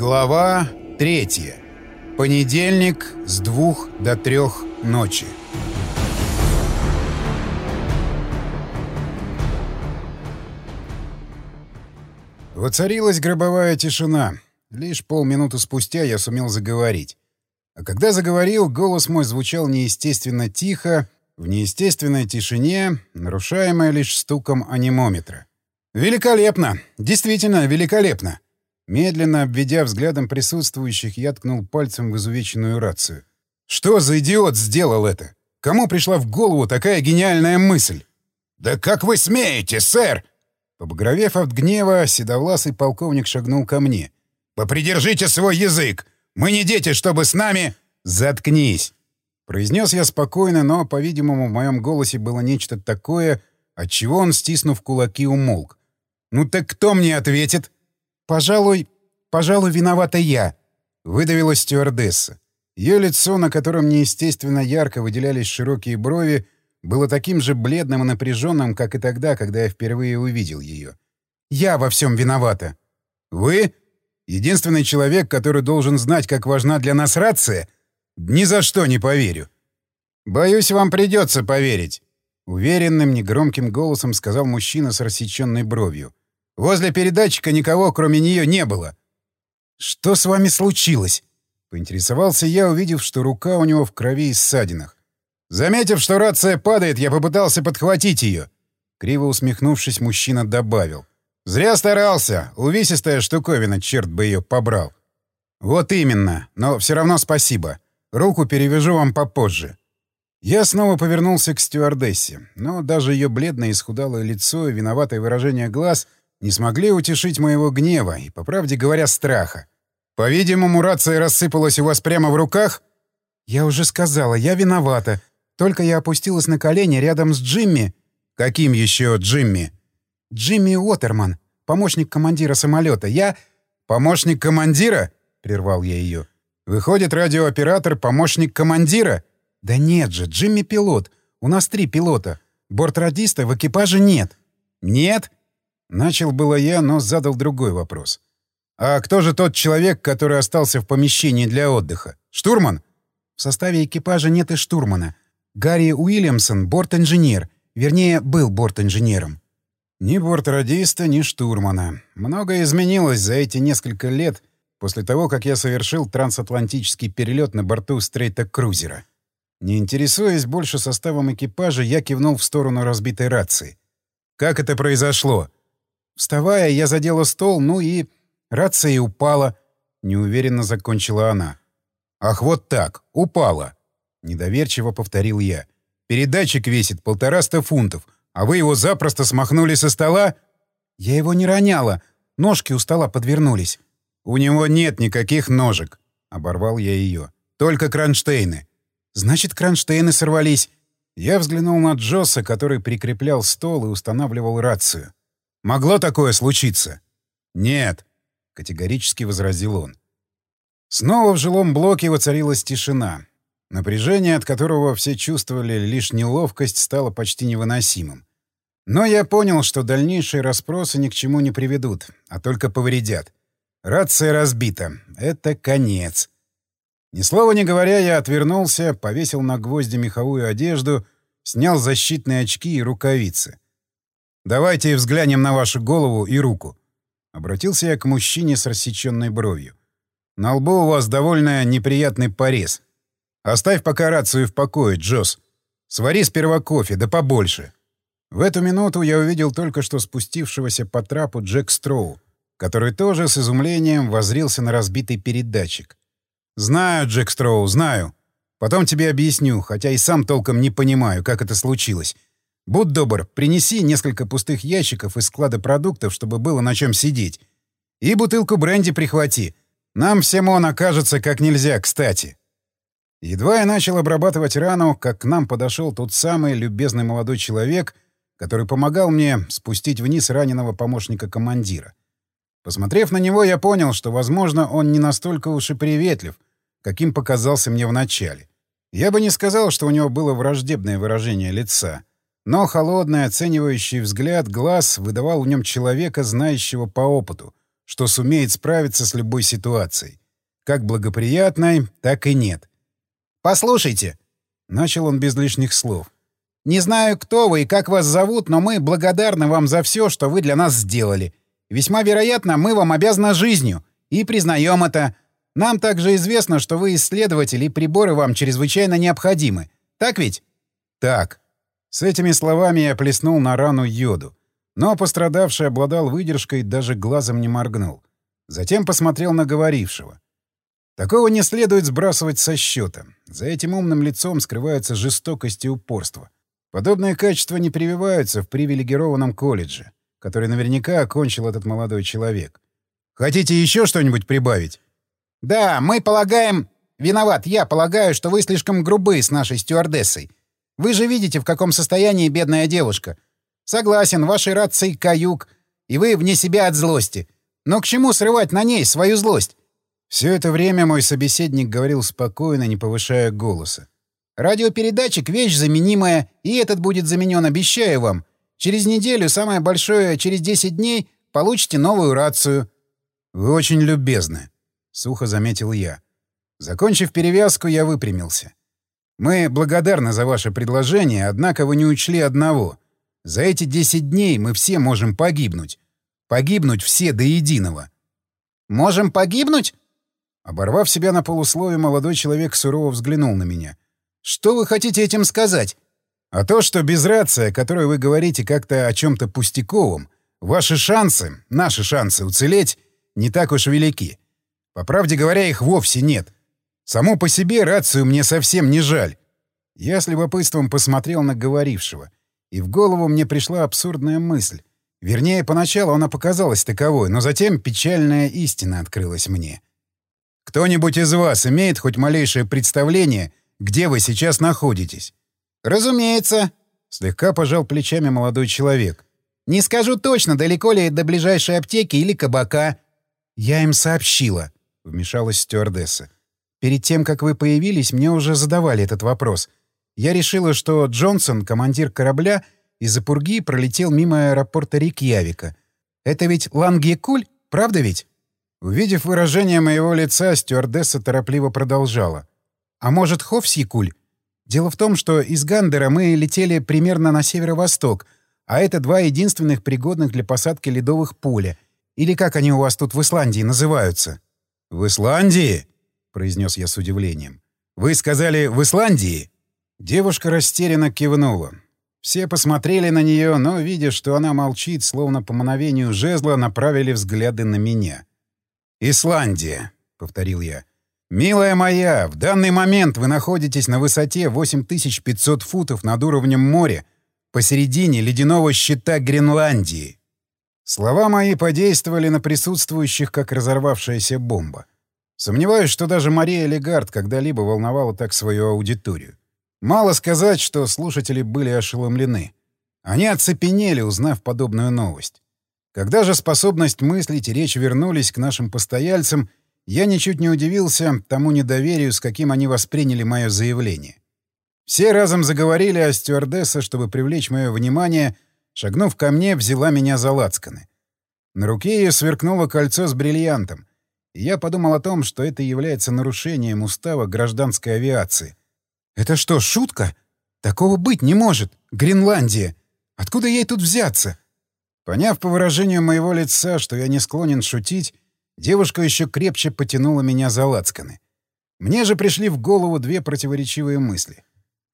Глава 3. Понедельник с двух до трех ночи. Воцарилась гробовая тишина. Лишь полминуты спустя я сумел заговорить. А когда заговорил, голос мой звучал неестественно тихо, в неестественной тишине, нарушаемой лишь стуком анимометра. «Великолепно! Действительно великолепно!» Медленно обведя взглядом присутствующих, я ткнул пальцем в изувеченную рацию. «Что за идиот сделал это? Кому пришла в голову такая гениальная мысль?» «Да как вы смеете, сэр!» Побагровев от гнева, седовласый полковник шагнул ко мне. «Попридержите свой язык! Мы не дети, чтобы с нами...» «Заткнись!» Произнес я спокойно, но, по-видимому, в моем голосе было нечто такое, от чего он, стиснув кулаки, умолк. «Ну так кто мне ответит?» «Пожалуй, пожалуй, виновата я», — выдавила стюардесса. Ее лицо, на котором неестественно ярко выделялись широкие брови, было таким же бледным и напряженным, как и тогда, когда я впервые увидел ее. «Я во всем виновата». «Вы? Единственный человек, который должен знать, как важна для нас рация?» Ни за что не поверю. Боюсь, вам придется поверить. Уверенным, негромким голосом сказал мужчина с рассеченной бровью. Возле передатчика никого, кроме нее, не было. Что с вами случилось? Поинтересовался я, увидев, что рука у него в крови и ссадинах. Заметив, что рация падает, я попытался подхватить ее. Криво усмехнувшись, мужчина добавил. «Зря старался. Увесистая штуковина, черт бы ее побрал». «Вот именно. Но все равно спасибо. Руку перевяжу вам попозже». Я снова повернулся к стюардессе, но даже ее бледное исхудалое лицо и виноватое выражение глаз не смогли утешить моего гнева и, по правде говоря, страха. «По-видимому, рация рассыпалась у вас прямо в руках?» «Я уже сказала, я виновата. Только я опустилась на колени рядом с Джимми». «Каким еще Джимми?» «Джимми Уотерман, помощник командира самолета. Я...» «Помощник командира?» — прервал я ее. Выходит, радиооператор — помощник командира? Да нет же, Джимми пилот. У нас три пилота. Бортрадиста в экипаже нет. Нет? Начал было я, но задал другой вопрос. А кто же тот человек, который остался в помещении для отдыха? Штурман? В составе экипажа нет и штурмана. Гарри Уильямсон — борт-инженер. Вернее, был борт-инженером. Ни бортрадиста, ни штурмана. Многое изменилось за эти несколько лет, после того, как я совершил трансатлантический перелет на борту стрейта-крузера. Не интересуясь больше составом экипажа, я кивнул в сторону разбитой рации. «Как это произошло?» Вставая, я задела стол, ну и... Рация упала. Неуверенно закончила она. «Ах, вот так! Упала!» Недоверчиво повторил я. «Передатчик весит полтораста фунтов, а вы его запросто смахнули со стола?» «Я его не роняла. Ножки у стола подвернулись. «У него нет никаких ножек», — оборвал я ее. «Только кронштейны». «Значит, кронштейны сорвались». Я взглянул на Джосса, который прикреплял стол и устанавливал рацию. «Могло такое случиться?» «Нет», — категорически возразил он. Снова в жилом блоке воцарилась тишина. Напряжение, от которого все чувствовали лишь неловкость, стало почти невыносимым. Но я понял, что дальнейшие расспросы ни к чему не приведут, а только повредят. Рация разбита. Это конец. Ни слова не говоря, я отвернулся, повесил на гвозди меховую одежду, снял защитные очки и рукавицы. «Давайте взглянем на вашу голову и руку». Обратился я к мужчине с рассеченной бровью. «На лбу у вас довольно неприятный порез. Оставь пока рацию в покое, Джосс. Свари сперва кофе, да побольше». В эту минуту я увидел только что спустившегося по трапу Джек Строу который тоже с изумлением возрился на разбитый передатчик. «Знаю, Джек Строу, знаю. Потом тебе объясню, хотя и сам толком не понимаю, как это случилось. Будь добр, принеси несколько пустых ящиков из склада продуктов, чтобы было на чем сидеть. И бутылку бренди прихвати. Нам всем он окажется как нельзя кстати». Едва я начал обрабатывать рану, как к нам подошел тот самый любезный молодой человек, который помогал мне спустить вниз раненого помощника командира. Посмотрев на него, я понял, что, возможно, он не настолько уж и приветлив, каким показался мне вначале. Я бы не сказал, что у него было враждебное выражение лица, но холодный, оценивающий взгляд глаз выдавал в нем человека, знающего по опыту, что сумеет справиться с любой ситуацией. Как благоприятной, так и нет. «Послушайте», — начал он без лишних слов, — «не знаю, кто вы и как вас зовут, но мы благодарны вам за все, что вы для нас сделали. Весьма вероятно, мы вам обязаны жизнью, и признаем это. Нам также известно, что вы исследователь, и приборы вам чрезвычайно необходимы. Так ведь?» «Так». С этими словами я плеснул на рану йоду. Но пострадавший обладал выдержкой, даже глазом не моргнул. Затем посмотрел на говорившего. Такого не следует сбрасывать со счета. За этим умным лицом скрывается жестокость и упорство. Подобные качества не прививаются в привилегированном колледже, который наверняка окончил этот молодой человек. Хотите еще что-нибудь прибавить? Да, мы полагаем... Виноват, я полагаю, что вы слишком грубы с нашей стюардессой. Вы же видите, в каком состоянии бедная девушка. Согласен, вашей рацией каюк, и вы вне себя от злости. Но к чему срывать на ней свою злость? Все это время мой собеседник говорил спокойно, не повышая голоса. «Радиопередатчик — вещь заменимая, и этот будет заменен, обещаю вам. Через неделю, самое большое, через 10 дней, получите новую рацию». «Вы очень любезны», — сухо заметил я. Закончив перевязку, я выпрямился. «Мы благодарны за ваше предложение, однако вы не учли одного. За эти 10 дней мы все можем погибнуть. Погибнуть все до единого». «Можем погибнуть?» Оборвав себя на полуслове, молодой человек сурово взглянул на меня. «Что вы хотите этим сказать?» «А то, что без рации, о которой вы говорите как-то о чем-то пустяковом, ваши шансы, наши шансы уцелеть не так уж велики. По правде говоря, их вовсе нет. Само по себе рацию мне совсем не жаль». Я с любопытством посмотрел на говорившего, и в голову мне пришла абсурдная мысль. Вернее, поначалу она показалась таковой, но затем печальная истина открылась мне — кто-нибудь из вас имеет хоть малейшее представление, где вы сейчас находитесь? Разумеется, слегка пожал плечами молодой человек. Не скажу точно, далеко ли до ближайшей аптеки или кабака. Я им сообщила, вмешалась стюардесса. Перед тем, как вы появились, мне уже задавали этот вопрос. Я решила, что Джонсон, командир корабля, из-за пурги пролетел мимо аэропорта Рикьявика. Это ведь Лангекуль, правда ведь? Увидев выражение моего лица, стюардесса торопливо продолжала. «А может, Хофсикуль? Дело в том, что из Гандера мы летели примерно на северо-восток, а это два единственных пригодных для посадки ледовых поля. Или как они у вас тут в Исландии называются?» «В Исландии?» — произнес я с удивлением. «Вы сказали «в Исландии»?» Девушка растерянно кивнула. Все посмотрели на нее, но, видя, что она молчит, словно по мановению жезла, направили взгляды на меня. «Исландия», — повторил я. «Милая моя, в данный момент вы находитесь на высоте 8500 футов над уровнем моря, посередине ледяного щита Гренландии». Слова мои подействовали на присутствующих, как разорвавшаяся бомба. Сомневаюсь, что даже Мария Легард когда-либо волновала так свою аудиторию. Мало сказать, что слушатели были ошеломлены. Они оцепенели, узнав подобную новость. Когда же способность мыслить и речь вернулись к нашим постояльцам, я ничуть не удивился тому недоверию, с каким они восприняли мое заявление. Все разом заговорили о стюардессе, чтобы привлечь мое внимание, шагнув ко мне, взяла меня за лацканы. На руке ее сверкнуло кольцо с бриллиантом, я подумал о том, что это является нарушением устава гражданской авиации. «Это что, шутка? Такого быть не может! Гренландия! Откуда ей тут взяться?» Поняв по выражению моего лица, что я не склонен шутить, девушка еще крепче потянула меня за лацканы. Мне же пришли в голову две противоречивые мысли.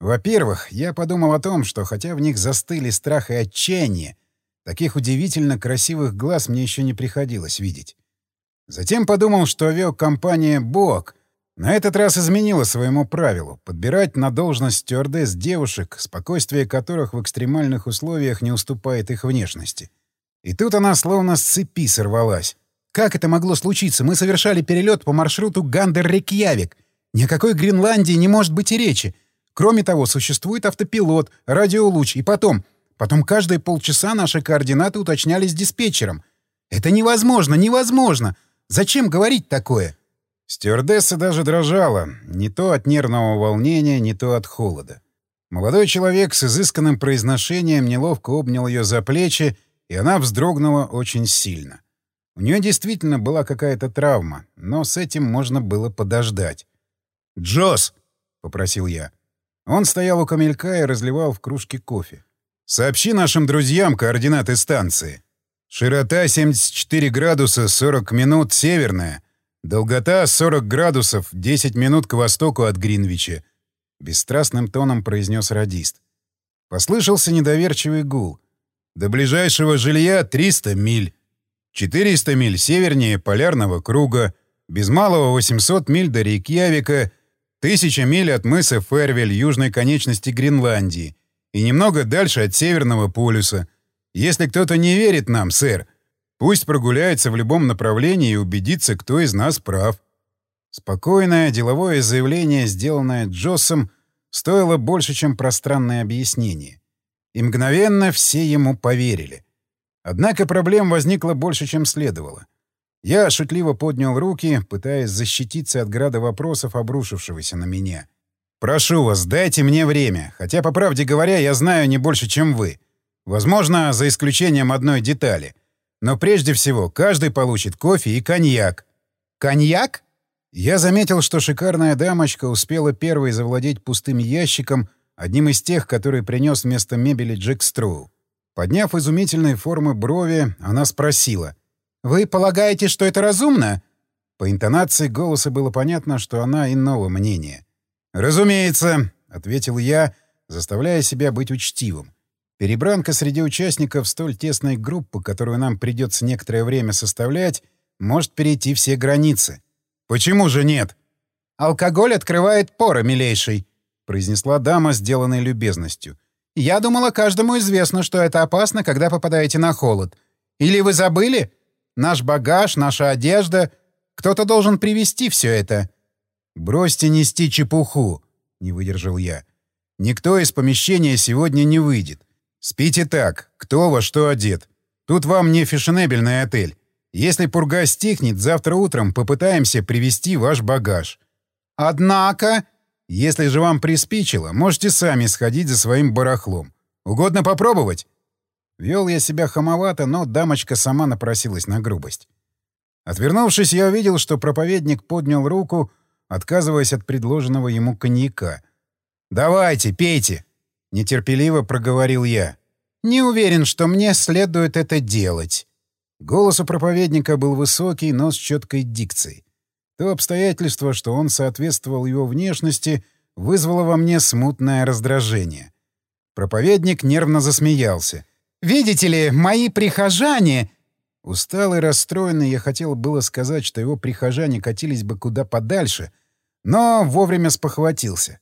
Во-первых, я подумал о том, что хотя в них застыли страх и отчаяние, таких удивительно красивых глаз мне еще не приходилось видеть. Затем подумал, что авиакомпания «Бок» на этот раз изменила своему правилу — подбирать на должность стюардесс девушек, спокойствие которых в экстремальных условиях не уступает их внешности. И тут она словно с цепи сорвалась. Как это могло случиться? Мы совершали перелет по маршруту Гандер-Рейкьявик. Ни о какой Гренландии не может быть и речи. Кроме того, существует автопилот, радиолуч, и потом... Потом каждые полчаса наши координаты уточнялись диспетчером. Это невозможно, невозможно! Зачем говорить такое? Стюардесса даже дрожала, не то от нервного волнения, не то от холода. Молодой человек с изысканным произношением неловко обнял ее за плечи и она вздрогнула очень сильно. У нее действительно была какая-то травма, но с этим можно было подождать. «Джос!» — попросил я. Он стоял у камелька и разливал в кружке кофе. «Сообщи нашим друзьям координаты станции. Широта 74 градуса 40 минут северная, долгота 40 градусов 10 минут к востоку от Гринвича», — бесстрастным тоном произнес радист. Послышался недоверчивый гул. «До ближайшего жилья 300 миль. 400 миль севернее полярного круга, без малого 800 миль до Рейкьявика, 1000 миль от мыса Фервель, южной конечности Гренландии, и немного дальше от Северного полюса. Если кто-то не верит нам, сэр, пусть прогуляется в любом направлении и убедится, кто из нас прав. Спокойное деловое заявление, сделанное Джоссом, стоило больше, чем пространное объяснение. И мгновенно все ему поверили. Однако проблем возникло больше, чем следовало. Я шутливо поднял руки, пытаясь защититься от града вопросов, обрушившегося на меня. «Прошу вас, дайте мне время, хотя, по правде говоря, я знаю не больше, чем вы. Возможно, за исключением одной детали. Но прежде всего, каждый получит кофе и коньяк». «Коньяк?» Я заметил, что шикарная дамочка успела первой завладеть пустым ящиком, одним из тех, который принес вместо мебели Джек Строу. Подняв изумительной формы брови, она спросила. «Вы полагаете, что это разумно?» По интонации голоса было понятно, что она иного мнения. «Разумеется», — ответил я, заставляя себя быть учтивым. Перебранка среди участников столь тесной группы, которую нам придется некоторое время составлять, может перейти все границы. «Почему же нет?» «Алкоголь открывает поры, милейший», — произнесла дама, сделанной любезностью. Я думала, каждому известно, что это опасно, когда попадаете на холод. Или вы забыли? Наш багаж, наша одежда. Кто-то должен привезти все это. Бросьте нести чепуху, не выдержал я. Никто из помещения сегодня не выйдет. Спите так, кто во что одет. Тут вам не фешенебельный отель. Если пурга стихнет, завтра утром попытаемся привезти ваш багаж. Однако, если же вам приспичило, можете сами сходить за своим барахлом. Угодно попробовать?» Вел я себя хамовато, но дамочка сама напросилась на грубость. Отвернувшись, я увидел, что проповедник поднял руку, отказываясь от предложенного ему коньяка. «Давайте, пейте!» — нетерпеливо проговорил я. «Не уверен, что мне следует это делать». Голос у проповедника был высокий, но с четкой дикцией. То обстоятельство, что он соответствовал его внешности, вызвало во мне смутное раздражение. Проповедник нервно засмеялся. «Видите ли, мои прихожане...» Усталый, расстроенный, я хотел было сказать, что его прихожане катились бы куда подальше, но вовремя спохватился.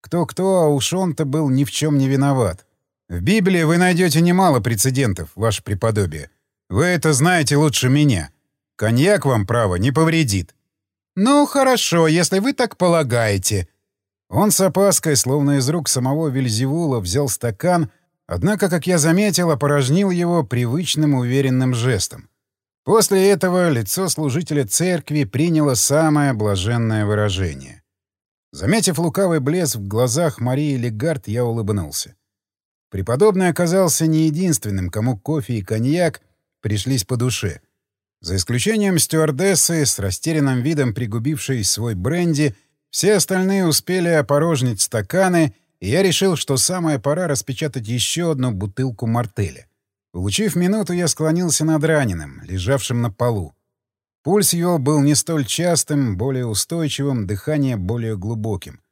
Кто-кто, а уж он-то был ни в чем не виноват. В Библии вы найдете немало прецедентов, ваше преподобие. Вы это знаете лучше меня. Коньяк вам, право, не повредит. «Ну, хорошо, если вы так полагаете». Он с опаской, словно из рук самого Вильзевула, взял стакан, однако, как я заметил, опорожнил его привычным уверенным жестом. После этого лицо служителя церкви приняло самое блаженное выражение. Заметив лукавый блеск в глазах Марии Легард, я улыбнулся. Преподобный оказался не единственным, кому кофе и коньяк пришлись по душе — за исключением стюардессы, с растерянным видом пригубившей свой бренди, все остальные успели опорожнить стаканы, и я решил, что самая пора распечатать еще одну бутылку мартеля. Получив минуту, я склонился над раненым, лежавшим на полу. Пульс его был не столь частым, более устойчивым, дыхание более глубоким.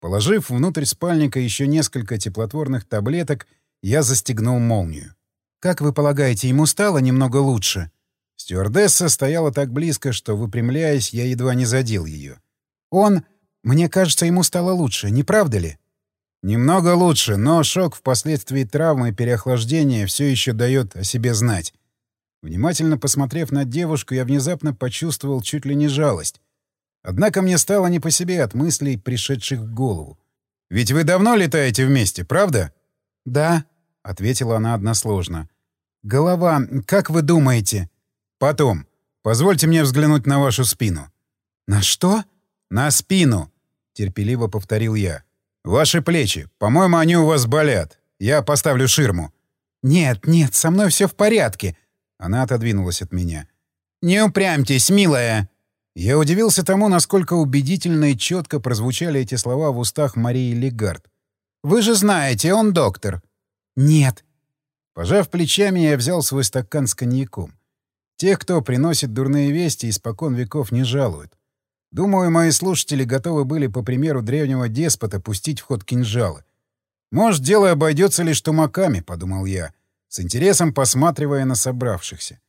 Положив внутрь спальника еще несколько теплотворных таблеток, я застегнул молнию. «Как вы полагаете, ему стало немного лучше?» Стюардесса стояла так близко, что, выпрямляясь, я едва не задел ее. «Он... Мне кажется, ему стало лучше, не правда ли?» «Немного лучше, но шок впоследствии травмы и переохлаждения все еще дает о себе знать». Внимательно посмотрев на девушку, я внезапно почувствовал чуть ли не жалость. Однако мне стало не по себе от мыслей, пришедших в голову. «Ведь вы давно летаете вместе, правда?» «Да», — ответила она односложно. «Голова, как вы думаете?» «Потом. Позвольте мне взглянуть на вашу спину». «На что?» «На спину», — терпеливо повторил я. «Ваши плечи. По-моему, они у вас болят. Я поставлю ширму». «Нет, нет, со мной все в порядке». Она отодвинулась от меня. «Не упрямьтесь, милая!» Я удивился тому, насколько убедительно и четко прозвучали эти слова в устах Марии Легард. «Вы же знаете, он доктор». «Нет». Пожав плечами, я взял свой стакан с коньяком. Тех, кто приносит дурные вести, испокон веков не жалуют. Думаю, мои слушатели готовы были, по примеру древнего деспота, пустить в ход кинжалы. «Может, дело обойдется лишь тумаками», — подумал я, с интересом посматривая на собравшихся.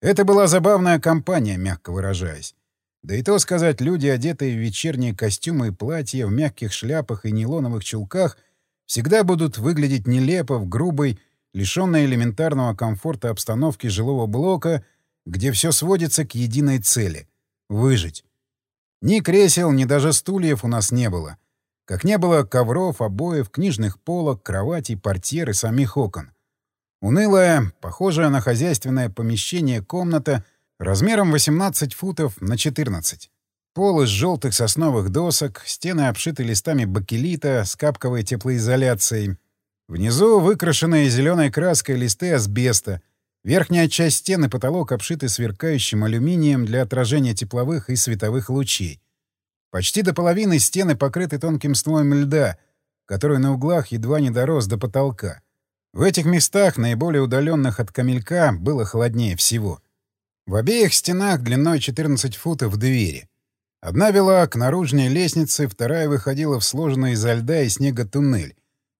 Это была забавная компания, мягко выражаясь. Да и то сказать, люди, одетые в вечерние костюмы и платья, в мягких шляпах и нейлоновых чулках, всегда будут выглядеть нелепо в грубой, лишенной элементарного комфорта обстановке жилого блока, где все сводится к единой цели — выжить. Ни кресел, ни даже стульев у нас не было. Как не было ковров, обоев, книжных полок, кроватей, портьер и самих окон. Унылая, похожая на хозяйственное помещение комната размером 18 футов на 14. Пол из желтых сосновых досок, стены обшиты листами бакелита с капковой теплоизоляцией. Внизу выкрашенные зеленой краской листы асбеста. Верхняя часть стены потолок обшиты сверкающим алюминием для отражения тепловых и световых лучей. Почти до половины стены покрыты тонким слоем льда, который на углах едва не дорос до потолка. В этих местах, наиболее удаленных от камелька, было холоднее всего. В обеих стенах длиной 14 футов двери. Одна вела к наружной лестнице, вторая выходила в сложенный изо льда и снега туннель,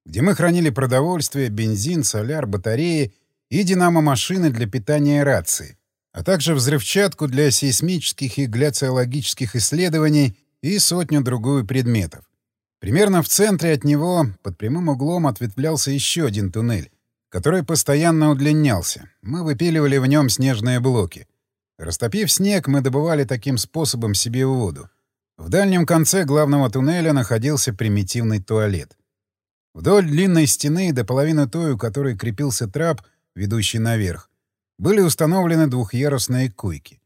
где мы хранили продовольствие, бензин, соляр, батареи и динамо-машины для питания рации, а также взрывчатку для сейсмических и гляциологических исследований и сотню-другую предметов. Примерно в центре от него, под прямым углом, ответвлялся еще один туннель, который постоянно удлинялся. Мы выпиливали в нем снежные блоки. Растопив снег, мы добывали таким способом себе воду. В дальнем конце главного туннеля находился примитивный туалет. Вдоль длинной стены, до половины той, у которой крепился трап, ведущий наверх, были установлены двухъярусные койки.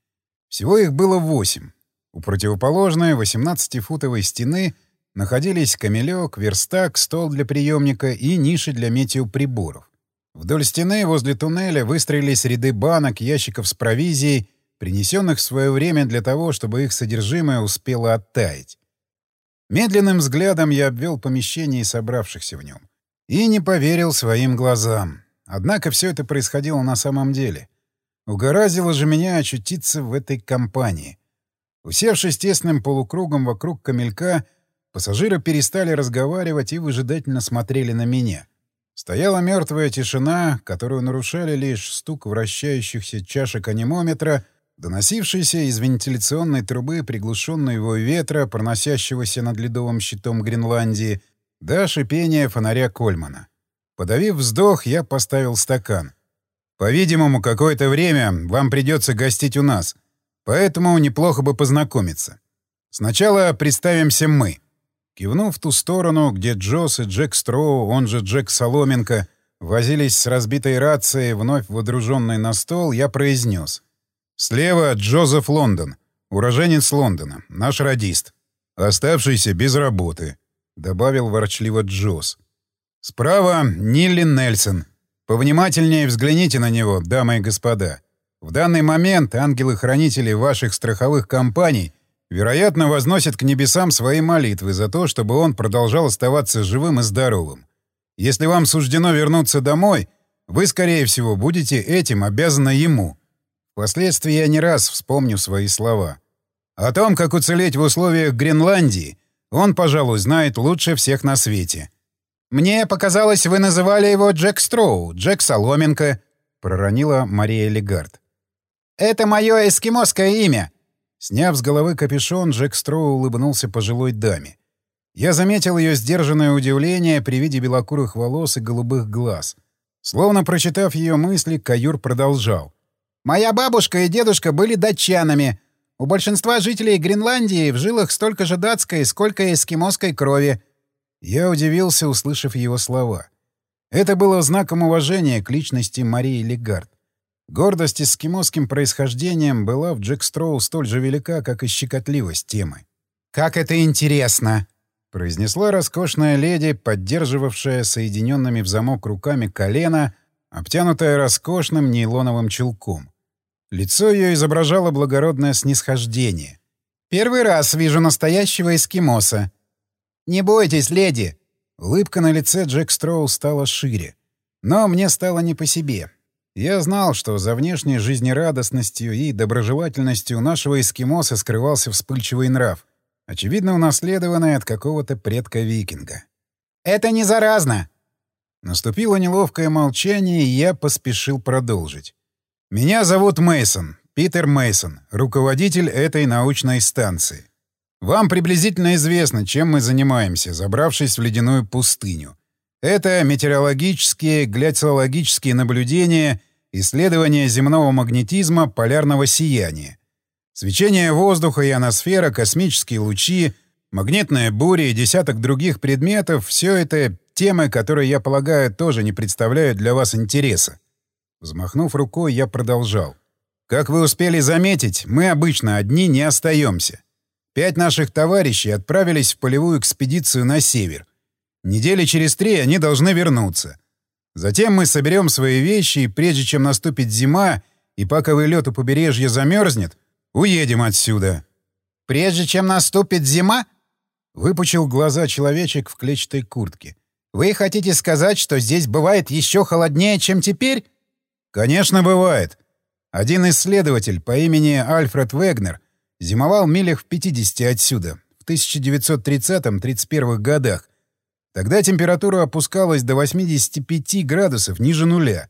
Всего их было восемь. У противоположной, 18-футовой стены — находились камелек, верстак, стол для приемника и ниши для метеоприборов. Вдоль стены возле туннеля выстроились ряды банок, ящиков с провизией, принесенных в свое время для того, чтобы их содержимое успело оттаять. Медленным взглядом я обвел помещение и собравшихся в нем. И не поверил своим глазам. Однако все это происходило на самом деле. Угораздило же меня очутиться в этой компании. Усевшись тесным полукругом вокруг камелька, Пассажиры перестали разговаривать и выжидательно смотрели на меня. Стояла мертвая тишина, которую нарушали лишь стук вращающихся чашек анимометра, доносившийся из вентиляционной трубы приглушенный вой ветра, проносящегося над ледовым щитом Гренландии, да шипение фонаря Кольмана. Подавив вздох, я поставил стакан. «По-видимому, какое-то время вам придется гостить у нас, поэтому неплохо бы познакомиться. Сначала представимся мы». Кивнув в ту сторону, где Джос и Джек Строу, он же Джек Соломенко, возились с разбитой рацией, вновь водруженной на стол, я произнес. «Слева Джозеф Лондон, уроженец Лондона, наш радист, оставшийся без работы», — добавил ворчливо Джоз. «Справа Нилли Нельсон. Повнимательнее взгляните на него, дамы и господа. В данный момент ангелы-хранители ваших страховых компаний — вероятно, возносит к небесам свои молитвы за то, чтобы он продолжал оставаться живым и здоровым. Если вам суждено вернуться домой, вы, скорее всего, будете этим обязаны ему. Впоследствии я не раз вспомню свои слова. О том, как уцелеть в условиях Гренландии, он, пожалуй, знает лучше всех на свете. «Мне показалось, вы называли его Джек Строу, Джек Соломенко», — проронила Мария Легард. «Это мое эскимосское имя», Сняв с головы капюшон, Джек Строу улыбнулся пожилой даме. Я заметил ее сдержанное удивление при виде белокурых волос и голубых глаз. Словно прочитав ее мысли, Каюр продолжал. «Моя бабушка и дедушка были датчанами. У большинства жителей Гренландии в жилах столько же датской, сколько эскимосской крови». Я удивился, услышав его слова. Это было знаком уважения к личности Марии Легард. Гордость эскимосским происхождением была в Джек Строу столь же велика, как и щекотливость темы. «Как это интересно!» — произнесла роскошная леди, поддерживавшая соединенными в замок руками колено, обтянутая роскошным нейлоновым чулком. Лицо ее изображало благородное снисхождение. «Первый раз вижу настоящего эскимоса. Не бойтесь, леди!» Улыбка на лице Джек Строу стала шире. Но мне стало не по себе. Я знал, что за внешней жизнерадостностью и доброжелательностью нашего эскимоса скрывался вспыльчивый нрав, очевидно унаследованный от какого-то предка-викинга. «Это не заразно!» Наступило неловкое молчание, и я поспешил продолжить. «Меня зовут Мейсон, Питер Мейсон, руководитель этой научной станции. Вам приблизительно известно, чем мы занимаемся, забравшись в ледяную пустыню. Это метеорологические, гляциологические наблюдения, исследования земного магнетизма, полярного сияния. Свечение воздуха, ионосфера, космические лучи, магнитная буря и десяток других предметов — все это темы, которые, я полагаю, тоже не представляют для вас интереса. Взмахнув рукой, я продолжал. Как вы успели заметить, мы обычно одни не остаемся. Пять наших товарищей отправились в полевую экспедицию на север. Недели через три они должны вернуться. Затем мы соберем свои вещи, и прежде чем наступит зима и паковый лед у побережья замерзнет, уедем отсюда. «Прежде чем наступит зима?» — выпучил глаза человечек в клетчатой куртке. «Вы хотите сказать, что здесь бывает еще холоднее, чем теперь?» «Конечно, бывает. Один исследователь по имени Альфред Вегнер зимовал милях в 50 отсюда, в 1930-31 годах, Тогда температура опускалась до 85 градусов ниже нуля,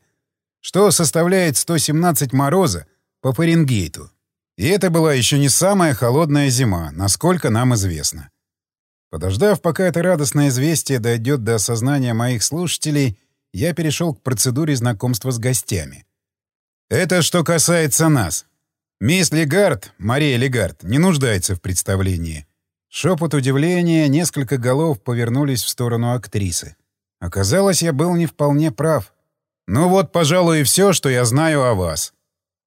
что составляет 117 мороза по Фаренгейту. И это была еще не самая холодная зима, насколько нам известно. Подождав, пока это радостное известие дойдет до осознания моих слушателей, я перешел к процедуре знакомства с гостями. Это что касается нас. Мисс Легард, Мария Легард, не нуждается в представлении. Шепот удивления, несколько голов повернулись в сторону актрисы. Оказалось, я был не вполне прав. Ну вот, пожалуй, и все, что я знаю о вас.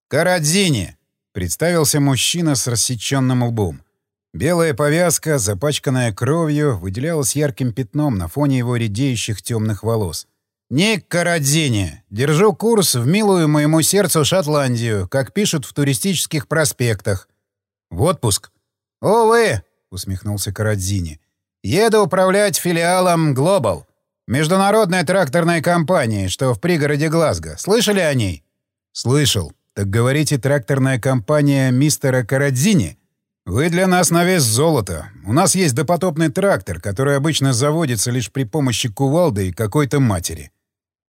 «Карадзини!» — представился мужчина с рассеченным лбом. Белая повязка, запачканная кровью, выделялась ярким пятном на фоне его редеющих темных волос. «Ник Карадзини! Держу курс в милую моему сердцу Шотландию, как пишут в туристических проспектах. В отпуск?» «Увы, усмехнулся Карадзини. «Еду управлять филиалом Global, международной тракторной компании, что в пригороде Глазго. Слышали о ней?» «Слышал. Так говорите, тракторная компания мистера Карадзини?» «Вы для нас на вес золота. У нас есть допотопный трактор, который обычно заводится лишь при помощи кувалды и какой-то матери».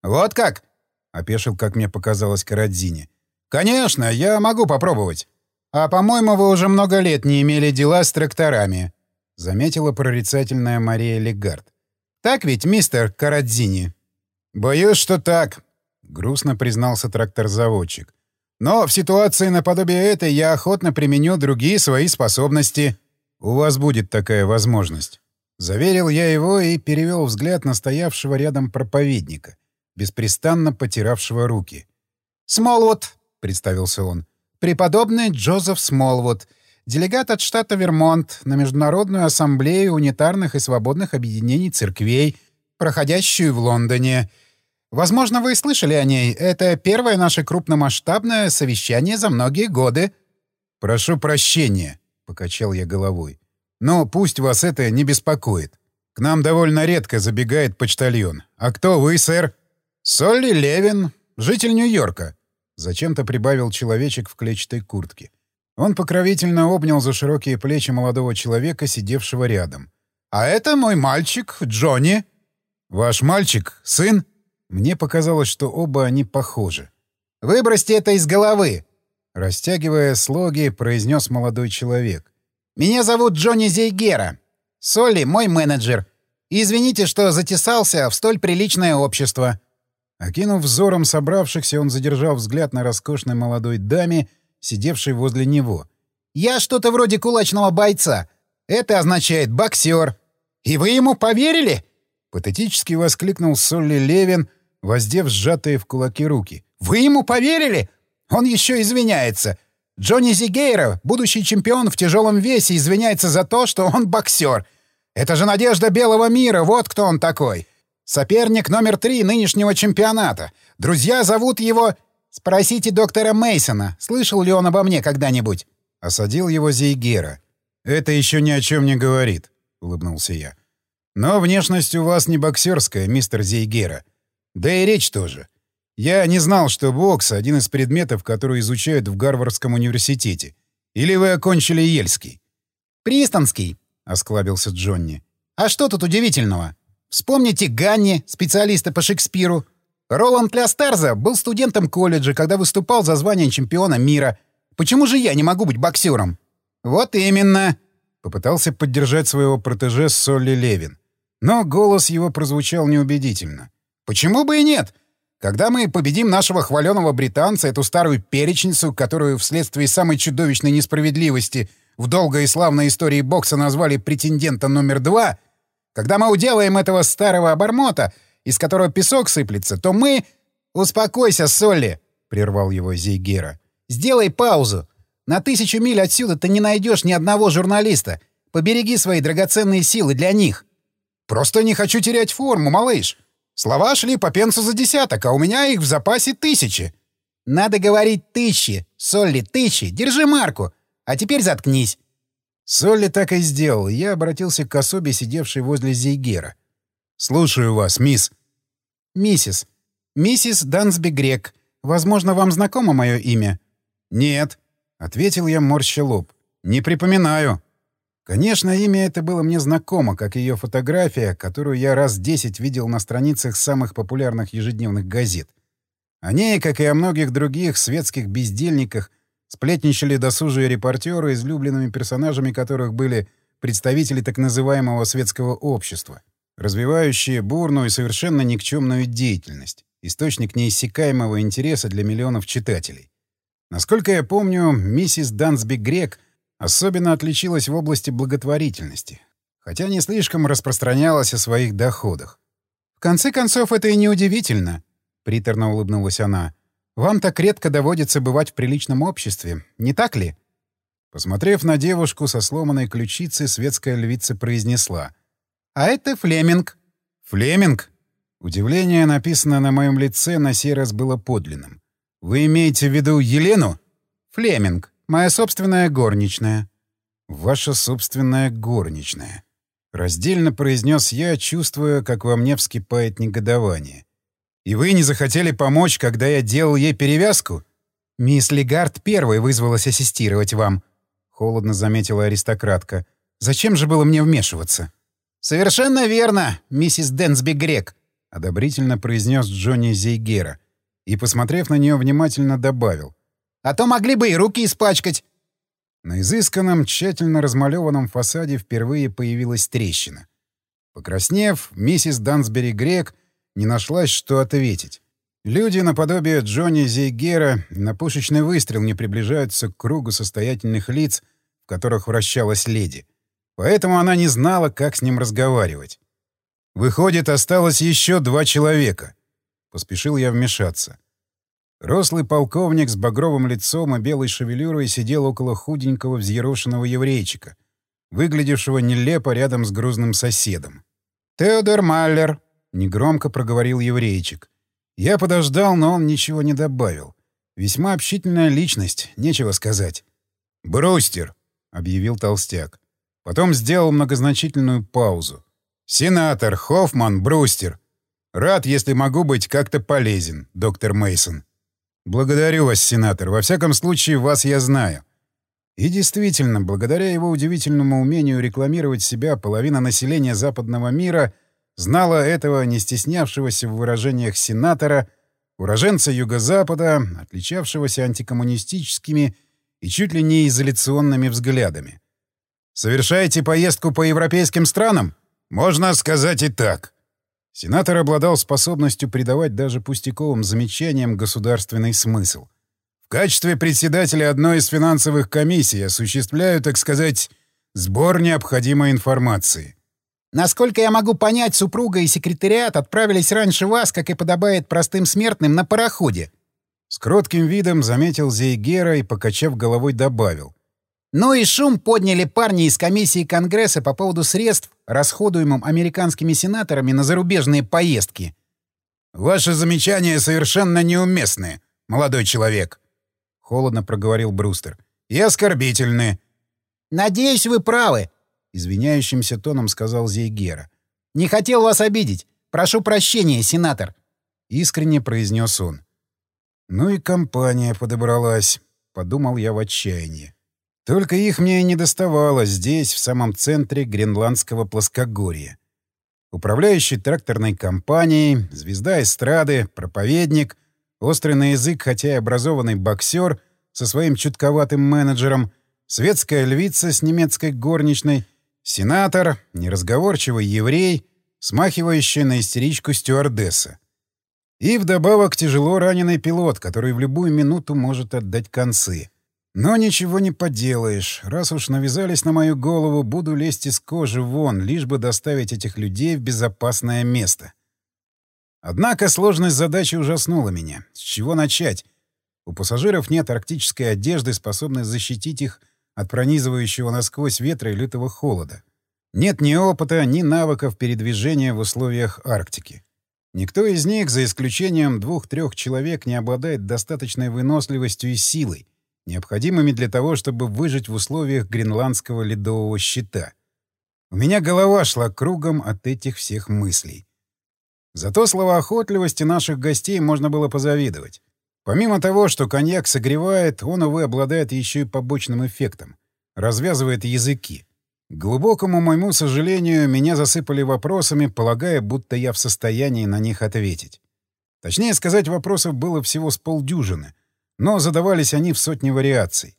«Вот как?» — опешил, как мне показалось, Карадзини. «Конечно, я могу попробовать. «А, по-моему, вы уже много лет не имели дела с тракторами», — заметила прорицательная Мария Легард. «Так ведь, мистер Карадзини?» «Боюсь, что так», — грустно признался тракторзаводчик. «Но в ситуации наподобие этой я охотно применю другие свои способности». «У вас будет такая возможность», — заверил я его и перевел взгляд на стоявшего рядом проповедника, беспрестанно потиравшего руки. «Смолвуд», — представился он, — преподобный Джозеф Смолвуд, делегат от штата Вермонт на Международную ассамблею унитарных и свободных объединений церквей, проходящую в Лондоне. Возможно, вы слышали о ней. Это первое наше крупномасштабное совещание за многие годы. «Прошу прощения», — покачал я головой. «Но пусть вас это не беспокоит. К нам довольно редко забегает почтальон. А кто вы, сэр?» «Солли Левин, житель Нью-Йорка. Зачем-то прибавил человечек в клетчатой куртке. Он покровительно обнял за широкие плечи молодого человека, сидевшего рядом. «А это мой мальчик, Джонни». «Ваш мальчик? Сын?» Мне показалось, что оба они похожи. «Выбросьте это из головы!» Растягивая слоги, произнес молодой человек. «Меня зовут Джонни Зейгера. Солли — мой менеджер. Извините, что затесался в столь приличное общество». Окинув взором собравшихся, он задержал взгляд на роскошной молодой даме, сидевшей возле него. «Я что-то вроде кулачного бойца. Это означает боксер. И вы ему поверили?» Патетически воскликнул Солли Левин, воздев сжатые в кулаки руки. «Вы ему поверили? Он еще извиняется. Джонни Зигейра, будущий чемпион в тяжелом весе, извиняется за то, что он боксер. Это же надежда белого мира, вот кто он такой. Соперник номер три нынешнего чемпионата. Друзья зовут его... Спросите доктора Мейсона, слышал ли он обо мне когда-нибудь? Осадил его Зейгера. Это еще ни о чем не говорит, улыбнулся я. Но внешность у вас не боксерская, мистер Зейгера. Да и речь тоже. Я не знал, что бокс — один из предметов, которые изучают в Гарвардском университете. Или вы окончили Ельский? «Пристонский», — осклабился Джонни. «А что тут удивительного? Вспомните Ганни, специалиста по Шекспиру. Роланд Лястарза был студентом колледжа, когда выступал за звание чемпиона мира. Почему же я не могу быть боксером? Вот именно, попытался поддержать своего протеже Солли Левин. Но голос его прозвучал неубедительно. Почему бы и нет? Когда мы победим нашего хваленого британца, эту старую перечницу, которую вследствие самой чудовищной несправедливости в долгой и славной истории бокса назвали претендента номер два, когда мы уделаем этого старого обормота, из которого песок сыплется, то мы... «Успокойся, Солли!» — прервал его Зейгера. «Сделай паузу. На тысячу миль отсюда ты не найдешь ни одного журналиста. Побереги свои драгоценные силы для них». «Просто не хочу терять форму, малыш. Слова шли по пенсу за десяток, а у меня их в запасе тысячи». «Надо говорить тысячи. Солли, тысячи. Держи марку. А теперь заткнись». Солли так и сделал, я обратился к особе, сидевшей возле Зейгера. «Слушаю вас, мисс». «Миссис. Миссис Дансби Грек. Возможно, вам знакомо мое имя?» «Нет», — ответил я, морща лоб. «Не припоминаю». Конечно, имя это было мне знакомо, как ее фотография, которую я раз десять видел на страницах самых популярных ежедневных газет. О ней, как и о многих других светских бездельниках, сплетничали досужие репортеры, излюбленными персонажами которых были представители так называемого светского общества — развивающие бурную и совершенно никчемную деятельность, источник неиссякаемого интереса для миллионов читателей. Насколько я помню, миссис Дансби Грек особенно отличилась в области благотворительности, хотя не слишком распространялась о своих доходах. «В конце концов, это и неудивительно», — приторно улыбнулась она. «Вам так редко доводится бывать в приличном обществе, не так ли?» Посмотрев на девушку со сломанной ключицей, светская львица произнесла — а это Флеминг. Флеминг? Удивление, написанное на моем лице, на сей раз было подлинным. Вы имеете в виду Елену? Флеминг. Моя собственная горничная. Ваша собственная горничная. Раздельно произнес я, чувствуя, как во мне вскипает негодование. И вы не захотели помочь, когда я делал ей перевязку? Мисс Легард первой вызвалась ассистировать вам. Холодно заметила аристократка. Зачем же было мне вмешиваться? «Совершенно верно, миссис Дэнсби Грек», — одобрительно произнес Джонни Зейгера и, посмотрев на нее, внимательно добавил. «А то могли бы и руки испачкать». На изысканном, тщательно размалеванном фасаде впервые появилась трещина. Покраснев, миссис Дансбери Грек не нашлась, что ответить. Люди наподобие Джонни Зейгера на пушечный выстрел не приближаются к кругу состоятельных лиц, в которых вращалась леди. Поэтому она не знала, как с ним разговаривать. Выходит, осталось еще два человека. Поспешил я вмешаться. Рослый полковник с багровым лицом и белой шевелюрой сидел около худенького взъерошенного еврейчика, выглядевшего нелепо рядом с грузным соседом. «Теодор Маллер», — негромко проговорил еврейчик. Я подождал, но он ничего не добавил. Весьма общительная личность, нечего сказать. «Брустер», — объявил толстяк. Потом сделал многозначительную паузу. «Сенатор Хоффман Брустер. Рад, если могу быть как-то полезен, доктор Мейсон. Благодарю вас, сенатор. Во всяком случае, вас я знаю». И действительно, благодаря его удивительному умению рекламировать себя, половина населения западного мира знала этого не стеснявшегося в выражениях сенатора, уроженца Юго-Запада, отличавшегося антикоммунистическими и чуть ли не изоляционными взглядами. Совершаете поездку по европейским странам? Можно сказать и так. Сенатор обладал способностью придавать даже пустяковым замечаниям государственный смысл. В качестве председателя одной из финансовых комиссий осуществляю, так сказать, сбор необходимой информации. Насколько я могу понять, супруга и секретариат отправились раньше вас, как и подобает простым смертным, на пароходе. С кротким видом заметил Зейгера и, покачав головой, добавил. Ну и шум подняли парни из комиссии Конгресса по поводу средств, расходуемым американскими сенаторами на зарубежные поездки. «Ваши замечания совершенно неуместны», молодой человек», — холодно проговорил Брустер. «И оскорбительны». «Надеюсь, вы правы», — извиняющимся тоном сказал Зейгера. «Не хотел вас обидеть. Прошу прощения, сенатор», — искренне произнес он. «Ну и компания подобралась», — подумал я в отчаянии. Только их мне и не доставало здесь, в самом центре Гренландского плоскогорья. Управляющий тракторной компанией, звезда эстрады, проповедник, острый на язык, хотя и образованный боксер со своим чутковатым менеджером, светская львица с немецкой горничной, сенатор, неразговорчивый еврей, смахивающий на истеричку стюардесса. И вдобавок тяжело раненый пилот, который в любую минуту может отдать концы. Но ничего не поделаешь. Раз уж навязались на мою голову, буду лезть из кожи вон, лишь бы доставить этих людей в безопасное место. Однако сложность задачи ужаснула меня. С чего начать? У пассажиров нет арктической одежды, способной защитить их от пронизывающего насквозь ветра и лютого холода. Нет ни опыта, ни навыков передвижения в условиях Арктики. Никто из них, за исключением двух-трех человек, не обладает достаточной выносливостью и силой, необходимыми для того, чтобы выжить в условиях гренландского ледового щита. У меня голова шла кругом от этих всех мыслей. Зато словоохотливости наших гостей можно было позавидовать. Помимо того, что коньяк согревает, он, увы, обладает еще и побочным эффектом — развязывает языки. К глубокому моему сожалению, меня засыпали вопросами, полагая, будто я в состоянии на них ответить. Точнее сказать, вопросов было всего с полдюжины, но задавались они в сотни вариаций.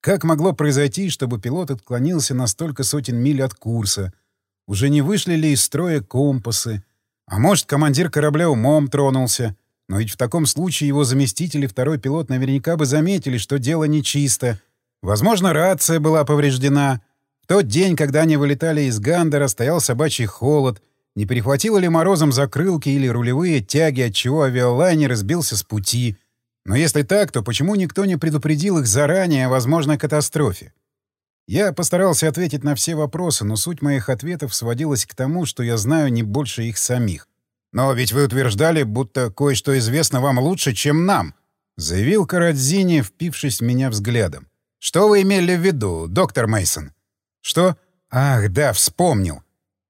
Как могло произойти, чтобы пилот отклонился на столько сотен миль от курса? Уже не вышли ли из строя компасы? А может, командир корабля умом тронулся? Но ведь в таком случае его заместитель и второй пилот наверняка бы заметили, что дело нечисто. Возможно, рация была повреждена — в тот день, когда они вылетали из Гандера, стоял собачий холод. Не перехватило ли морозом закрылки или рулевые тяги, отчего авиалайнер сбился с пути? Но если так, то почему никто не предупредил их заранее о возможной катастрофе? Я постарался ответить на все вопросы, но суть моих ответов сводилась к тому, что я знаю не больше их самих. «Но ведь вы утверждали, будто кое-что известно вам лучше, чем нам», — заявил Карадзини, впившись в меня взглядом. «Что вы имели в виду, доктор Мейсон? «Что? Ах, да, вспомнил!»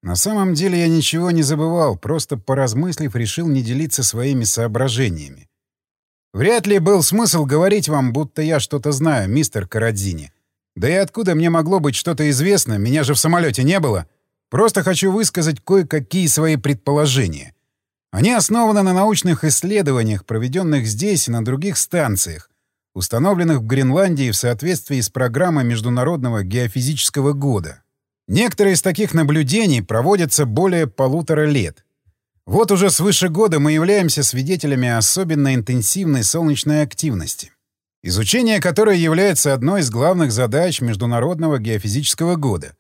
На самом деле я ничего не забывал, просто поразмыслив, решил не делиться своими соображениями. Вряд ли был смысл говорить вам, будто я что-то знаю, мистер Карадзини. Да и откуда мне могло быть что-то известно, меня же в самолете не было. Просто хочу высказать кое-какие свои предположения. Они основаны на научных исследованиях, проведенных здесь и на других станциях, установленных в Гренландии в соответствии с программой Международного геофизического года. Некоторые из таких наблюдений проводятся более полутора лет. Вот уже свыше года мы являемся свидетелями особенно интенсивной солнечной активности, изучение которой является одной из главных задач Международного геофизического года.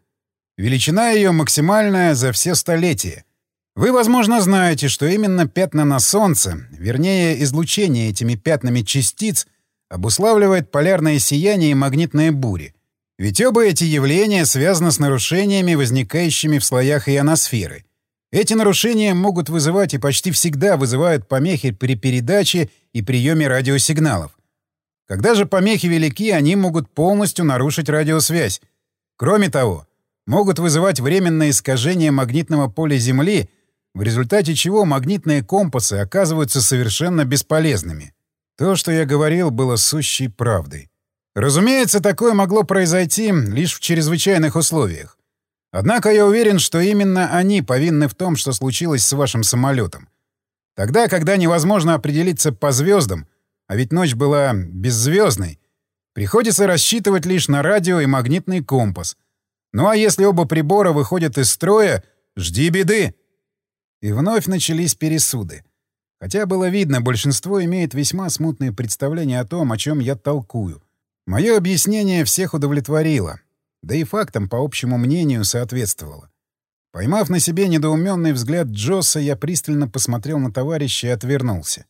Величина ее максимальная за все столетия. Вы, возможно, знаете, что именно пятна на Солнце, вернее, излучение этими пятнами частиц, обуславливает полярное сияние и магнитные бури. Ведь оба эти явления связаны с нарушениями, возникающими в слоях ионосферы. Эти нарушения могут вызывать и почти всегда вызывают помехи при передаче и приеме радиосигналов. Когда же помехи велики, они могут полностью нарушить радиосвязь. Кроме того, могут вызывать временное искажение магнитного поля Земли, в результате чего магнитные компасы оказываются совершенно бесполезными. То, что я говорил, было сущей правдой. Разумеется, такое могло произойти лишь в чрезвычайных условиях. Однако я уверен, что именно они повинны в том, что случилось с вашим самолетом. Тогда, когда невозможно определиться по звездам, а ведь ночь была беззвездной, приходится рассчитывать лишь на радио и магнитный компас. Ну а если оба прибора выходят из строя, жди беды. И вновь начались пересуды. Хотя было видно, большинство имеет весьма смутные представления о том, о чем я толкую. Мое объяснение всех удовлетворило, да и фактам, по общему мнению, соответствовало. Поймав на себе недоуменный взгляд Джосса, я пристально посмотрел на товарища и отвернулся.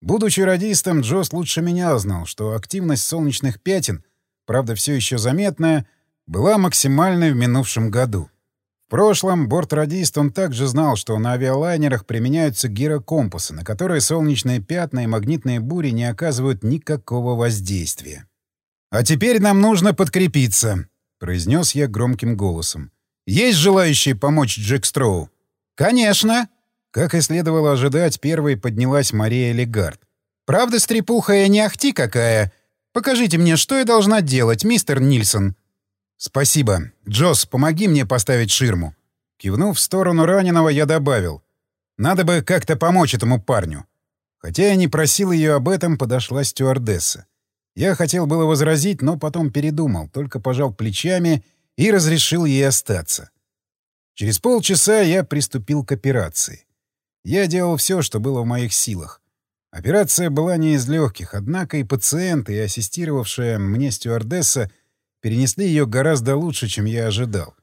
Будучи радистом, Джосс лучше меня знал, что активность солнечных пятен, правда, все еще заметная, была максимальной в минувшем году. В прошлом бортрадист он также знал, что на авиалайнерах применяются гирокомпасы, на которые солнечные пятна и магнитные бури не оказывают никакого воздействия. «А теперь нам нужно подкрепиться», — произнес я громким голосом. «Есть желающие помочь Джек Строу?» «Конечно!» Как и следовало ожидать, первой поднялась Мария Легард. «Правда, стрепухая не ахти какая? Покажите мне, что я должна делать, мистер Нильсон?» «Спасибо. Джосс, помоги мне поставить ширму». Кивнув в сторону раненого, я добавил. «Надо бы как-то помочь этому парню». Хотя я не просил ее об этом, подошла стюардесса. Я хотел было возразить, но потом передумал, только пожал плечами и разрешил ей остаться. Через полчаса я приступил к операции. Я делал все, что было в моих силах. Операция была не из легких, однако и пациент, и ассистировавшая мне стюардесса — перенесли ее гораздо лучше, чем я ожидал.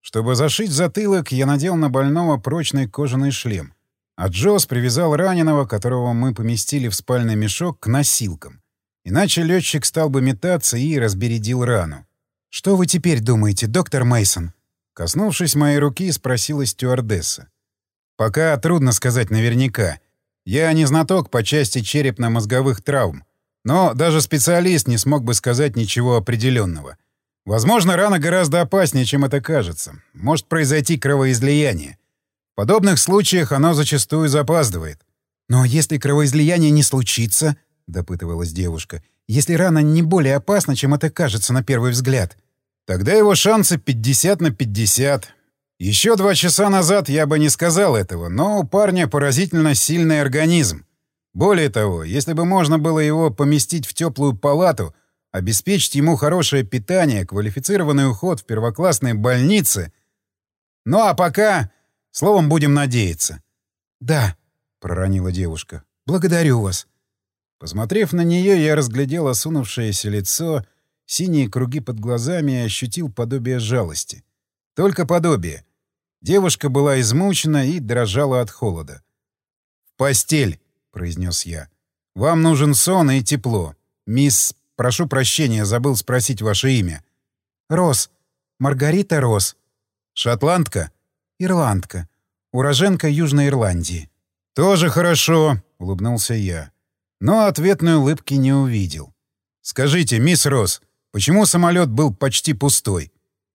Чтобы зашить затылок, я надел на больного прочный кожаный шлем. А Джос привязал раненого, которого мы поместили в спальный мешок, к носилкам. Иначе летчик стал бы метаться и разбередил рану. «Что вы теперь думаете, доктор Мейсон? Коснувшись моей руки, спросила стюардесса. «Пока трудно сказать наверняка. Я не знаток по части черепно-мозговых травм. Но даже специалист не смог бы сказать ничего определенного. Возможно, рана гораздо опаснее, чем это кажется. Может произойти кровоизлияние. В подобных случаях оно зачастую запаздывает. «Но если кровоизлияние не случится», — допытывалась девушка, «если рана не более опасна, чем это кажется на первый взгляд...» «Тогда его шансы 50 на 50. Еще два часа назад я бы не сказал этого, но у парня поразительно сильный организм. Более того, если бы можно было его поместить в теплую палату — обеспечить ему хорошее питание, квалифицированный уход в первоклассной больнице. Ну а пока, словом, будем надеяться. — Да, — проронила девушка, — благодарю вас. Посмотрев на нее, я разглядел осунувшееся лицо, синие круги под глазами и ощутил подобие жалости. Только подобие. Девушка была измучена и дрожала от холода. «В постель», — произнес я. «Вам нужен сон и тепло. Мисс Прошу прощения, забыл спросить ваше имя. Рос. Маргарита Рос. Шотландка? Ирландка. Уроженка Южной Ирландии. Тоже хорошо, улыбнулся я. Но ответной улыбки не увидел. Скажите, мисс Рос, почему самолет был почти пустой?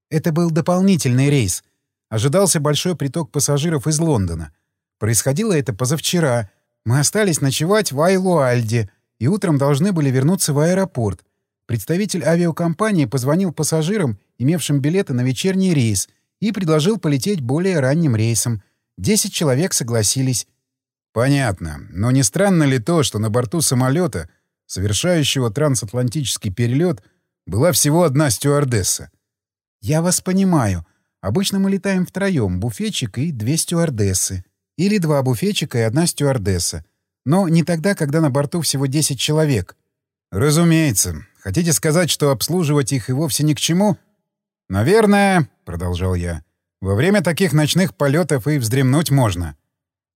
Это был дополнительный рейс. Ожидался большой приток пассажиров из Лондона. Происходило это позавчера. Мы остались ночевать в Айлуальде — и утром должны были вернуться в аэропорт. Представитель авиакомпании позвонил пассажирам, имевшим билеты на вечерний рейс, и предложил полететь более ранним рейсом. Десять человек согласились. Понятно. Но не странно ли то, что на борту самолета, совершающего трансатлантический перелет, была всего одна стюардесса? Я вас понимаю. Обычно мы летаем втроем, буфетчик и две стюардессы. Или два буфетчика и одна стюардесса. Но не тогда, когда на борту всего 10 человек. Разумеется. Хотите сказать, что обслуживать их и вовсе ни к чему? Наверное, — продолжал я, — во время таких ночных полетов и вздремнуть можно.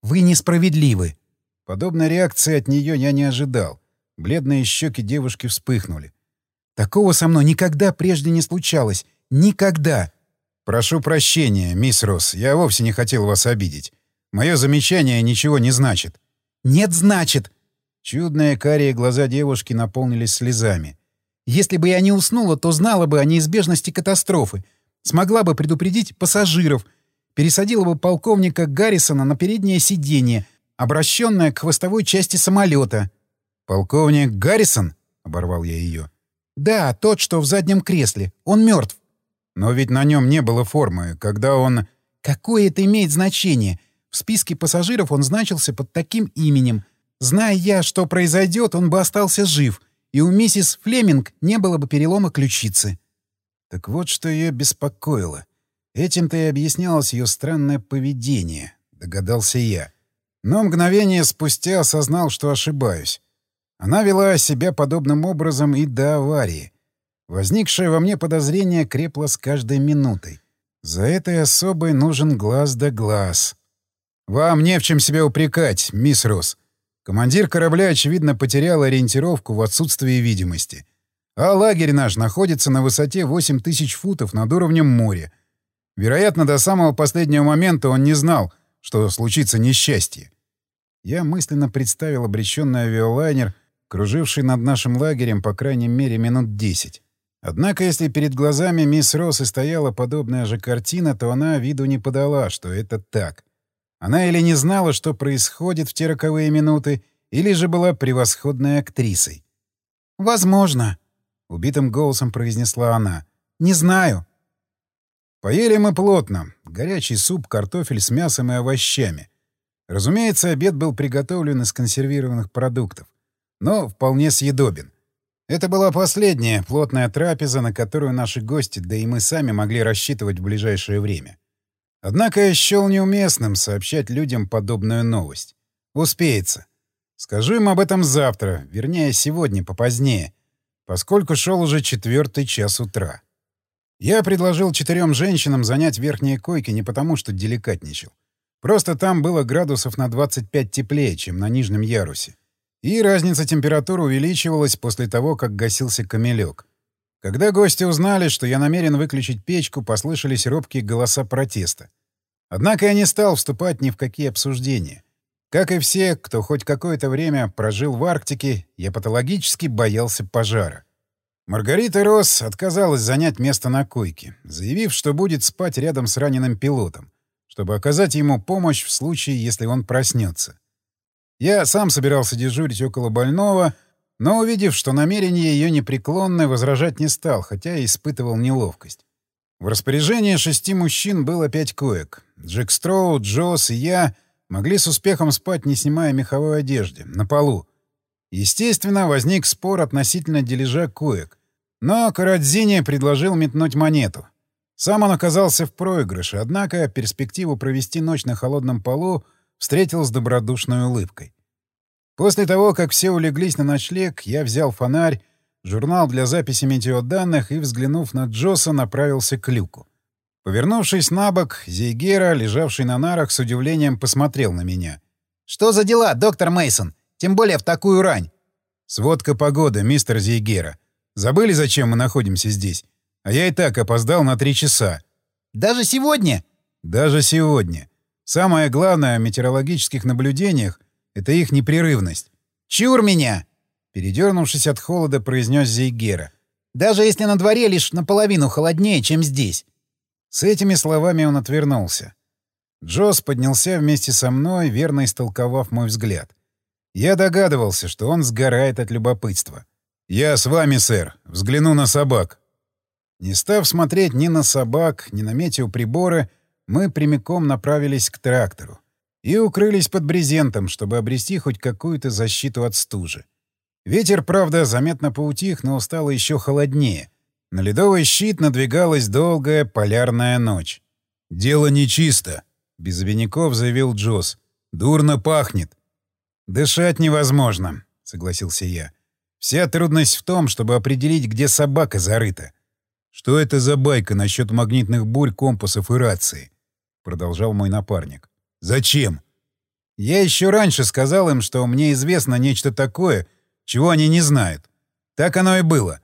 Вы несправедливы. Подобной реакции от нее я не ожидал. Бледные щеки девушки вспыхнули. Такого со мной никогда прежде не случалось. Никогда. Прошу прощения, мисс Росс, я вовсе не хотел вас обидеть. Мое замечание ничего не значит. «Нет, значит!» Чудные карие глаза девушки наполнились слезами. «Если бы я не уснула, то знала бы о неизбежности катастрофы. Смогла бы предупредить пассажиров. Пересадила бы полковника Гаррисона на переднее сиденье, обращенное к хвостовой части самолета. «Полковник Гаррисон?» — оборвал я ее. «Да, тот, что в заднем кресле. Он мертв. «Но ведь на нем не было формы, когда он...» «Какое это имеет значение? В списке пассажиров он значился под таким именем. Зная я, что произойдет, он бы остался жив, и у миссис Флеминг не было бы перелома ключицы. Так вот, что ее беспокоило. Этим-то и объяснялось ее странное поведение, догадался я. Но мгновение спустя осознал, что ошибаюсь. Она вела себя подобным образом и до аварии. Возникшее во мне подозрение крепло с каждой минутой. За этой особой нужен глаз да глаз. «Вам не в чем себя упрекать, мисс Росс. Командир корабля, очевидно, потерял ориентировку в отсутствии видимости. А лагерь наш находится на высоте 8 тысяч футов над уровнем моря. Вероятно, до самого последнего момента он не знал, что случится несчастье. Я мысленно представил обреченный авиалайнер, круживший над нашим лагерем по крайней мере минут десять. Однако, если перед глазами мисс Росс и стояла подобная же картина, то она виду не подала, что это так. Она или не знала, что происходит в те роковые минуты, или же была превосходной актрисой. «Возможно», — убитым голосом произнесла она. «Не знаю». Поели мы плотно. Горячий суп, картофель с мясом и овощами. Разумеется, обед был приготовлен из консервированных продуктов, но вполне съедобен. Это была последняя плотная трапеза, на которую наши гости, да и мы сами могли рассчитывать в ближайшее время. Однако я счел неуместным сообщать людям подобную новость. Успеется. Скажу им об этом завтра, вернее, сегодня, попозднее, поскольку шел уже четвертый час утра. Я предложил четырем женщинам занять верхние койки не потому, что деликатничал. Просто там было градусов на 25 теплее, чем на нижнем ярусе. И разница температуры увеличивалась после того, как гасился камелек. Когда гости узнали, что я намерен выключить печку, послышались робкие голоса протеста. Однако я не стал вступать ни в какие обсуждения. Как и все, кто хоть какое-то время прожил в Арктике, я патологически боялся пожара. Маргарита Росс отказалась занять место на койке, заявив, что будет спать рядом с раненым пилотом, чтобы оказать ему помощь в случае, если он проснется. Я сам собирался дежурить около больного, но, увидев, что намерения ее непреклонны, возражать не стал, хотя и испытывал неловкость. В распоряжении шести мужчин было пять коек. Джек Строу, Джосс и я могли с успехом спать, не снимая меховой одежды, на полу. Естественно, возник спор относительно дележа коек. Но Карадзини предложил метнуть монету. Сам он оказался в проигрыше, однако перспективу провести ночь на холодном полу — встретил с добродушной улыбкой. После того, как все улеглись на ночлег, я взял фонарь, журнал для записи метеоданных и, взглянув на Джоса, направился к люку. Повернувшись на бок, Зейгера, лежавший на нарах, с удивлением посмотрел на меня. «Что за дела, доктор Мейсон? Тем более в такую рань!» «Сводка погоды, мистер Зейгера. Забыли, зачем мы находимся здесь? А я и так опоздал на три часа». «Даже сегодня?» «Даже сегодня. Самое главное в метеорологических наблюдениях — это их непрерывность. «Чур меня!» — передернувшись от холода, произнес Зейгера. «Даже если на дворе лишь наполовину холоднее, чем здесь». С этими словами он отвернулся. Джосс поднялся вместе со мной, верно истолковав мой взгляд. Я догадывался, что он сгорает от любопытства. «Я с вами, сэр. Взгляну на собак». Не став смотреть ни на собак, ни на метеоприборы, мы прямиком направились к трактору и укрылись под брезентом, чтобы обрести хоть какую-то защиту от стужи. Ветер, правда, заметно поутих, но стало еще холоднее. На ледовый щит надвигалась долгая полярная ночь. «Дело нечисто», — без обиняков заявил Джосс. «Дурно пахнет». «Дышать невозможно», — согласился я. «Вся трудность в том, чтобы определить, где собака зарыта. Что это за байка насчет магнитных бурь, компасов и рации? продолжал мой напарник. «Зачем?» «Я еще раньше сказал им, что мне известно нечто такое, чего они не знают. Так оно и было.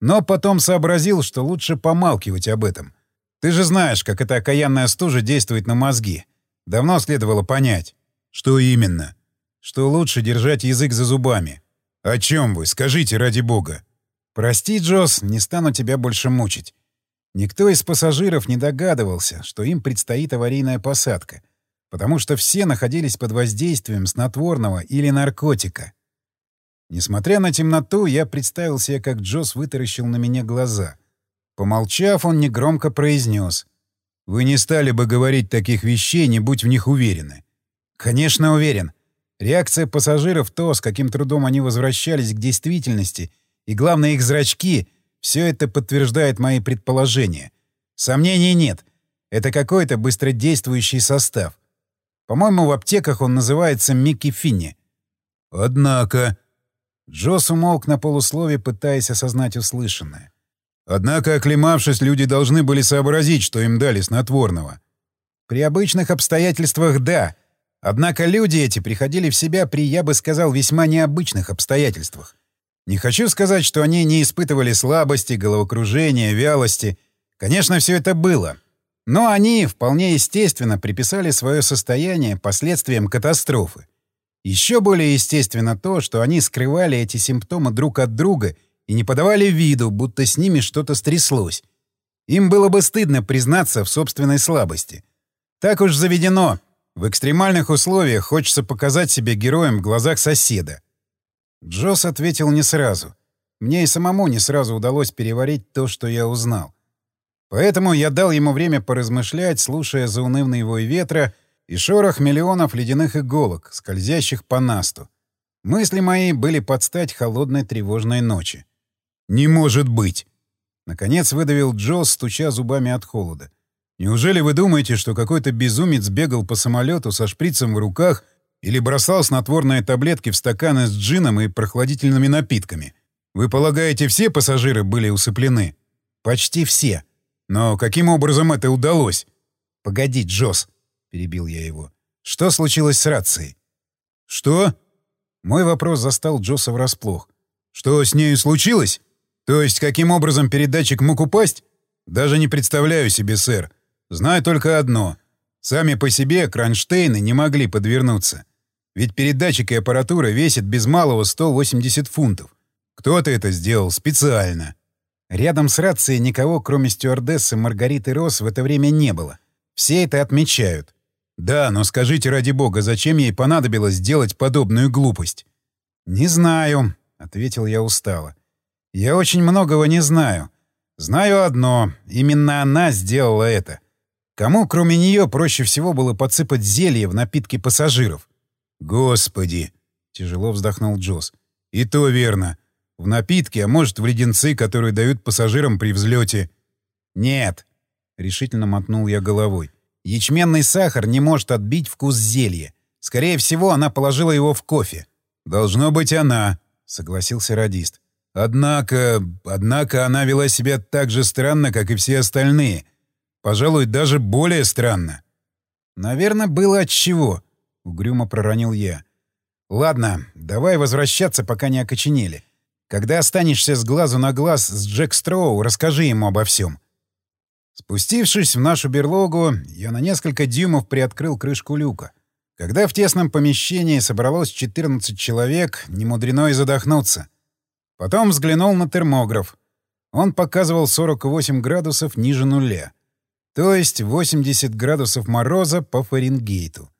Но потом сообразил, что лучше помалкивать об этом. Ты же знаешь, как эта окаянная стужа действует на мозги. Давно следовало понять. Что именно? Что лучше держать язык за зубами. О чем вы? Скажите, ради бога. Прости, Джосс, не стану тебя больше мучить. Никто из пассажиров не догадывался, что им предстоит аварийная посадка, потому что все находились под воздействием снотворного или наркотика. Несмотря на темноту, я представил себе, как Джосс вытаращил на меня глаза. Помолчав, он негромко произнес. «Вы не стали бы говорить таких вещей, не будь в них уверены». «Конечно, уверен. Реакция пассажиров, то, с каким трудом они возвращались к действительности, и, главное, их зрачки — все это подтверждает мои предположения. Сомнений нет. Это какой-то быстродействующий состав. По-моему, в аптеках он называется Микки Финни. Однако... Джосс умолк на полуслове, пытаясь осознать услышанное. Однако, оклемавшись, люди должны были сообразить, что им дали снотворного. При обычных обстоятельствах — да. Однако люди эти приходили в себя при, я бы сказал, весьма необычных обстоятельствах. Не хочу сказать, что они не испытывали слабости, головокружения, вялости. Конечно, все это было. Но они вполне естественно приписали свое состояние последствиям катастрофы. Еще более естественно то, что они скрывали эти симптомы друг от друга и не подавали виду, будто с ними что-то стряслось. Им было бы стыдно признаться в собственной слабости. Так уж заведено. В экстремальных условиях хочется показать себя героем в глазах соседа. Джосс ответил не сразу. Мне и самому не сразу удалось переварить то, что я узнал. Поэтому я дал ему время поразмышлять, слушая заунывный вой ветра и шорох миллионов ледяных иголок, скользящих по насту. Мысли мои были под стать холодной тревожной ночи. «Не может быть!» Наконец выдавил Джосс, стуча зубами от холода. «Неужели вы думаете, что какой-то безумец бегал по самолету со шприцем в руках или бросал снотворные таблетки в стаканы с джином и прохладительными напитками? Вы полагаете, все пассажиры были усыплены?» «Почти все», но каким образом это удалось? — Погоди, Джосс, — перебил я его. — Что случилось с рацией? — Что? Мой вопрос застал Джосса врасплох. — Что с нею случилось? То есть каким образом передатчик мог упасть? Даже не представляю себе, сэр. Знаю только одно. Сами по себе кронштейны не могли подвернуться. Ведь передатчик и аппаратура весят без малого 180 фунтов. Кто-то это сделал специально. Рядом с рацией никого, кроме стюардессы Маргариты Росс, в это время не было. Все это отмечают. Да, но скажите ради бога, зачем ей понадобилось сделать подобную глупость? «Не знаю», — ответил я устало. «Я очень многого не знаю. Знаю одно. Именно она сделала это. Кому, кроме нее, проще всего было подсыпать зелье в напитки пассажиров?» «Господи!» — тяжело вздохнул Джосс. «И то верно. В напитки, а может, в леденцы, которые дают пассажирам при взлете. «Нет», — решительно мотнул я головой. «Ячменный сахар не может отбить вкус зелья. Скорее всего, она положила его в кофе». «Должно быть она», — согласился радист. «Однако... однако она вела себя так же странно, как и все остальные. Пожалуй, даже более странно». «Наверное, было от чего», — угрюмо проронил я. «Ладно, давай возвращаться, пока не окоченели. Когда останешься с глазу на глаз с Джек Строу, расскажи ему обо всем. Спустившись в нашу берлогу, я на несколько дюймов приоткрыл крышку люка. Когда в тесном помещении собралось 14 человек, не мудрено и задохнуться. Потом взглянул на термограф. Он показывал 48 градусов ниже нуля. То есть 80 градусов мороза по Фаренгейту.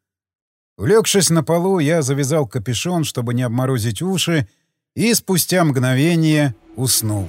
Улегшись на полу, я завязал капюшон, чтобы не обморозить уши, и спустя мгновение уснул.